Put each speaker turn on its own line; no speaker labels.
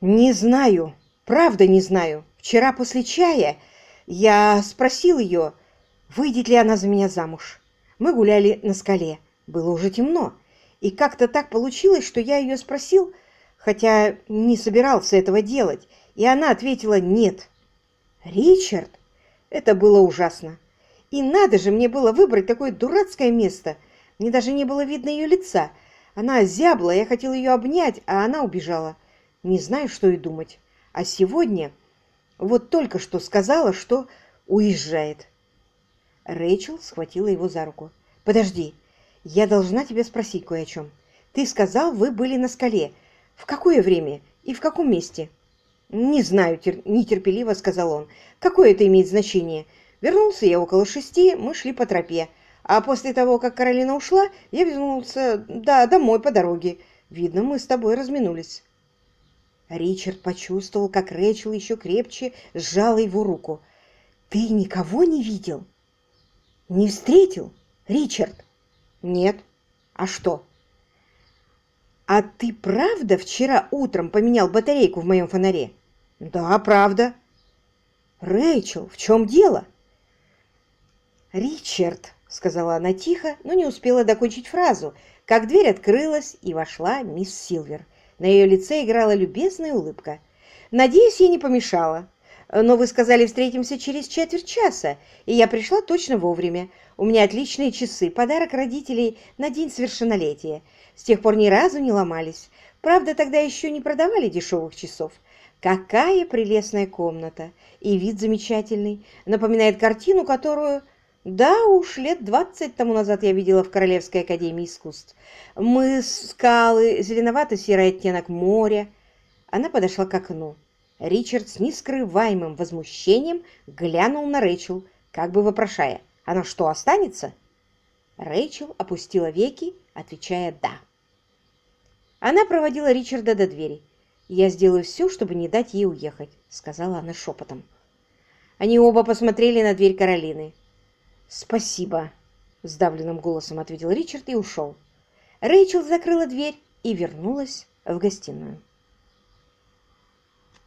Не знаю, правда не знаю. Вчера после чая я спросил ее, выйдет ли она за меня замуж. Мы гуляли на скале, было уже темно, и как-то так получилось, что я ее спросил, хотя не собирался этого делать, и она ответила «нет». Ричард, это было ужасно. И надо же мне было выбрать такое дурацкое место. Мне даже не было видно ее лица. Она зябла, я хотел ее обнять, а она убежала. Не знаю, что и думать. А сегодня вот только что сказала, что уезжает. Рэйчел схватила его за руку. «Подожди, я должна тебя спросить кое о чем. Ты сказал, вы были на скале. В какое время и в каком месте?» «Не знаю», — нетерпеливо сказал он. «Какое это имеет значение? Вернулся я около шести, мы шли по тропе. А после того, как Каролина ушла, я вернулся, да, домой по дороге. Видно, мы с тобой разминулись». Ричард почувствовал, как Рэчел еще крепче сжала его руку. «Ты никого не видел? Не встретил, Ричард?» «Нет. А что?» «А ты правда вчера утром поменял батарейку в моем фонаре?» «Да, правда». «Рэйчел, в чем дело?» «Ричард», — сказала она тихо, но не успела докончить фразу, как дверь открылась, и вошла мисс Силвер. На ее лице играла любезная улыбка. «Надеюсь, я не помешала. Но вы сказали, встретимся через четверть часа, и я пришла точно вовремя. У меня отличные часы, подарок родителей на день совершеннолетия. С тех пор ни разу не ломались. Правда, тогда еще не продавали дешевых часов. Какая прелестная комната! И вид замечательный. Напоминает картину, которую да уж, лет двадцать тому назад я видела в Королевской академии искусств. Мы скалы, зеленовато-серый оттенок моря. Она подошла к окну. Ричард с нескрываемым возмущением глянул на Рэйчел, как бы вопрошая, «Она что, останется?» Рэйчел опустила веки, отвечая «да». Она проводила Ричарда до двери. «Я сделаю все, чтобы не дать ей уехать», — сказала она шепотом. Они оба посмотрели на дверь Каролины. «Спасибо», — сдавленным голосом ответил Ричард и ушел. Рэйчел закрыла дверь и вернулась в гостиную.